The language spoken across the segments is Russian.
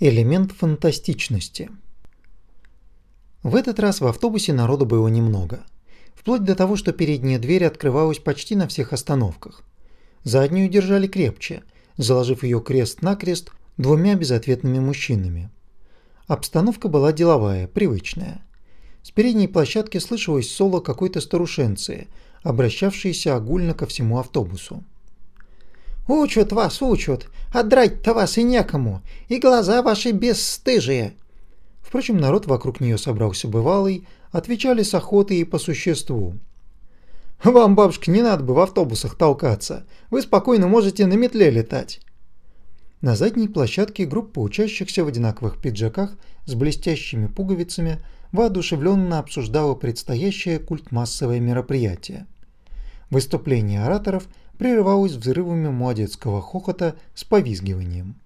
Элемент фантастичности. В этот раз в автобусе народу было немного. Вплоть до того, что передняя дверь открывалась почти на всех остановках. Заднюю держали крепче, заложив ее крест-накрест двумя безответными мужчинами. Обстановка была деловая, привычная. С передней площадки слышалось соло какой-то старушенции, обращавшейся огульно ко всему автобусу. «Учат вас, учат, а драть-то вас и некому, и глаза ваши бесстыжие!» Впрочем, народ вокруг нее собрался бывалый, отвечали с охотой и по существу. «Вам, бабушка, не надо бы в автобусах толкаться, вы спокойно можете на метле летать». На задней площадке группа учащихся в одинаковых пиджаках с блестящими пуговицами воодушевленно обсуждала предстоящее культмассовое мероприятие. Выступление ораторов прерывалось взрывами молодецкого хохота с повизгиванием.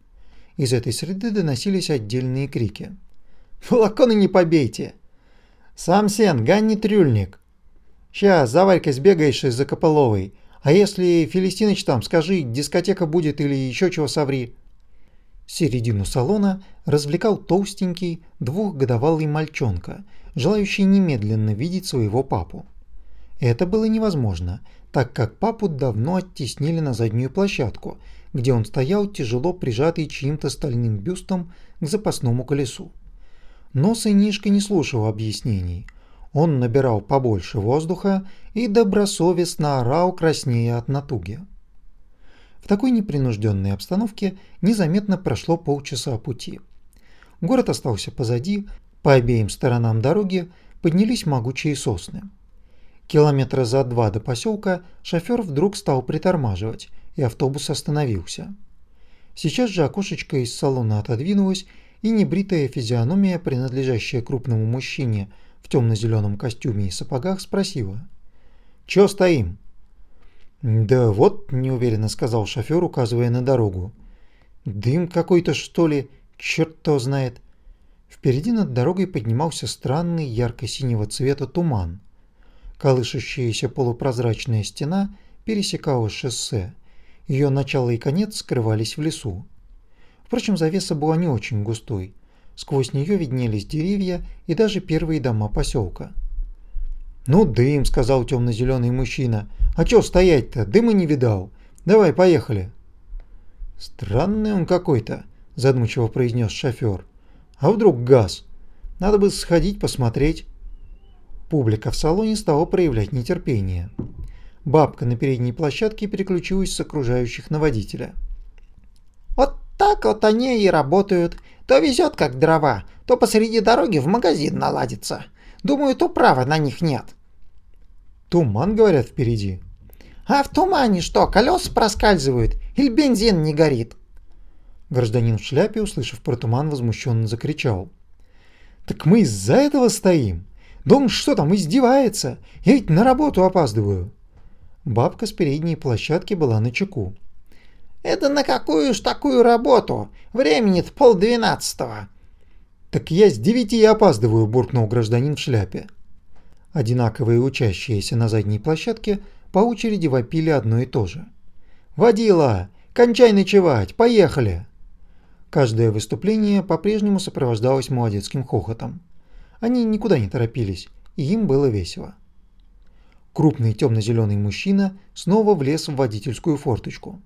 Из этой среды доносились отдельные крики. «Флаконы не побейте!» «Сам сен, Ганни трюльник!» «Сейчас, за Варькой сбегаешь из-за Кополовой, а если Филистиныч там, скажи, дискотека будет или еще чего соври!» Середину салона развлекал толстенький двухгодовалый мальчонка, желающий немедленно видеть своего папу. Это было невозможно, так как папу давно оттеснили на заднюю площадку, где он стоял тяжело прижатый чьим-то стальным бюстом к запасному колесу. Но сынишка не слушал объяснений. Он набирал побольше воздуха и добросовестно орал краснея от натуги. В такой непринужденной обстановке незаметно прошло полчаса пути. Город остался позади, по обеим сторонам дороги поднялись могучие сосны. Километра за два до поселка шофер вдруг стал притормаживать, и автобус остановился. Сейчас же окошечко из салона отодвинулось, и небритая физиономия, принадлежащая крупному мужчине в темно-зеленом костюме и сапогах, спросила. «Чё стоим?» «Да вот», – неуверенно сказал шофер, указывая на дорогу. «Дым какой-то, что ли? Черт кто знает». Впереди над дорогой поднимался странный ярко-синего цвета туман. Колышущаяся полупрозрачная стена пересекала шоссе. Ее начало и конец скрывались в лесу. Впрочем, завеса была не очень густой. Сквозь нее виднелись деревья и даже первые дома поселка. «Ну, дым», — сказал темно-зеленый мужчина. «А чё стоять-то? Дыма не видал. Давай, поехали». «Странный он какой-то», — задумчиво произнес шофер. «А вдруг газ? Надо бы сходить посмотреть». Публика в салоне стала проявлять нетерпение. Бабка на передней площадке переключилась с окружающих на водителя. «Вот так вот они и работают. То везет как дрова, то посреди дороги в магазин наладится. Думаю, то права на них нет». Туман, говорят, впереди. А в тумане что, колеса проскальзывают? Или бензин не горит? Гражданин в шляпе, услышав про туман, возмущенно закричал. Так мы из-за этого стоим. Дом что там, издевается? Я ведь на работу опаздываю. Бабка с передней площадки была на чеку. Это на какую ж такую работу? Времени-то полдвенадцатого. Так я с девяти опаздываю, буркнул гражданин в шляпе. Одинаковые учащиеся на задней площадке по очереди вопили одно и то же. «Водила! Кончай ночевать! Поехали!» Каждое выступление по-прежнему сопровождалось молодецким хохотом. Они никуда не торопились, и им было весело. Крупный темно-зеленый мужчина снова влез в водительскую форточку.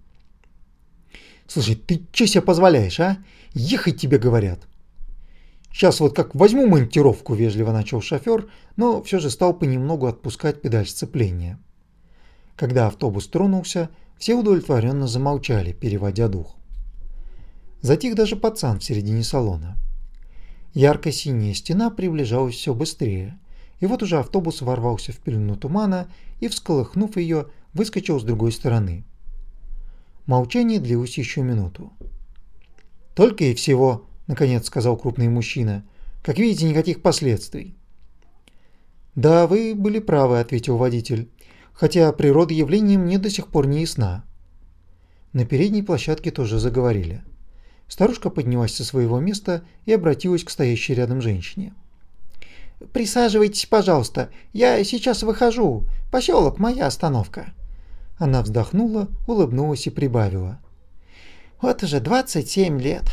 «Слушай, ты что себе позволяешь, а? Ехать тебе говорят!» Сейчас вот как возьму монтировку, вежливо начал шофер, но все же стал понемногу отпускать педаль сцепления. Когда автобус тронулся, все удовлетворенно замолчали, переводя дух. Затих даже пацан в середине салона. Ярко-синяя стена приближалась все быстрее, и вот уже автобус ворвался в пелену тумана и, всколыхнув ее, выскочил с другой стороны. Молчание длилось еще минуту. «Только и всего», наконец сказал крупный мужчина. Как видите, никаких последствий. Да, вы были правы, ответил водитель, хотя природа явления мне до сих пор не ясна. На передней площадке тоже заговорили. Старушка поднялась со своего места и обратилась к стоящей рядом женщине. «Присаживайтесь, пожалуйста, я сейчас выхожу. Поселок моя остановка». Она вздохнула, улыбнулась и прибавила. «Вот уже 27 лет.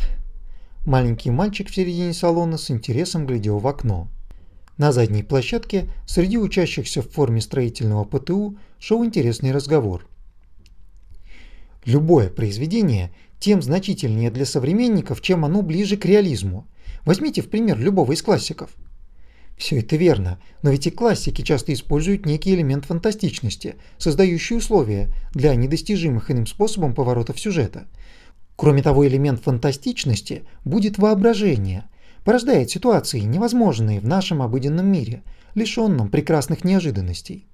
Маленький мальчик в середине салона с интересом глядел в окно. На задней площадке среди учащихся в форме строительного ПТУ шел интересный разговор. Любое произведение тем значительнее для современников, чем оно ближе к реализму. Возьмите в пример любого из классиков. Все это верно, но ведь и классики часто используют некий элемент фантастичности, создающий условия для недостижимых иным способом поворотов сюжета. Кроме того, элемент фантастичности будет воображение, порождает ситуации, невозможные в нашем обыденном мире, лишенном прекрасных неожиданностей.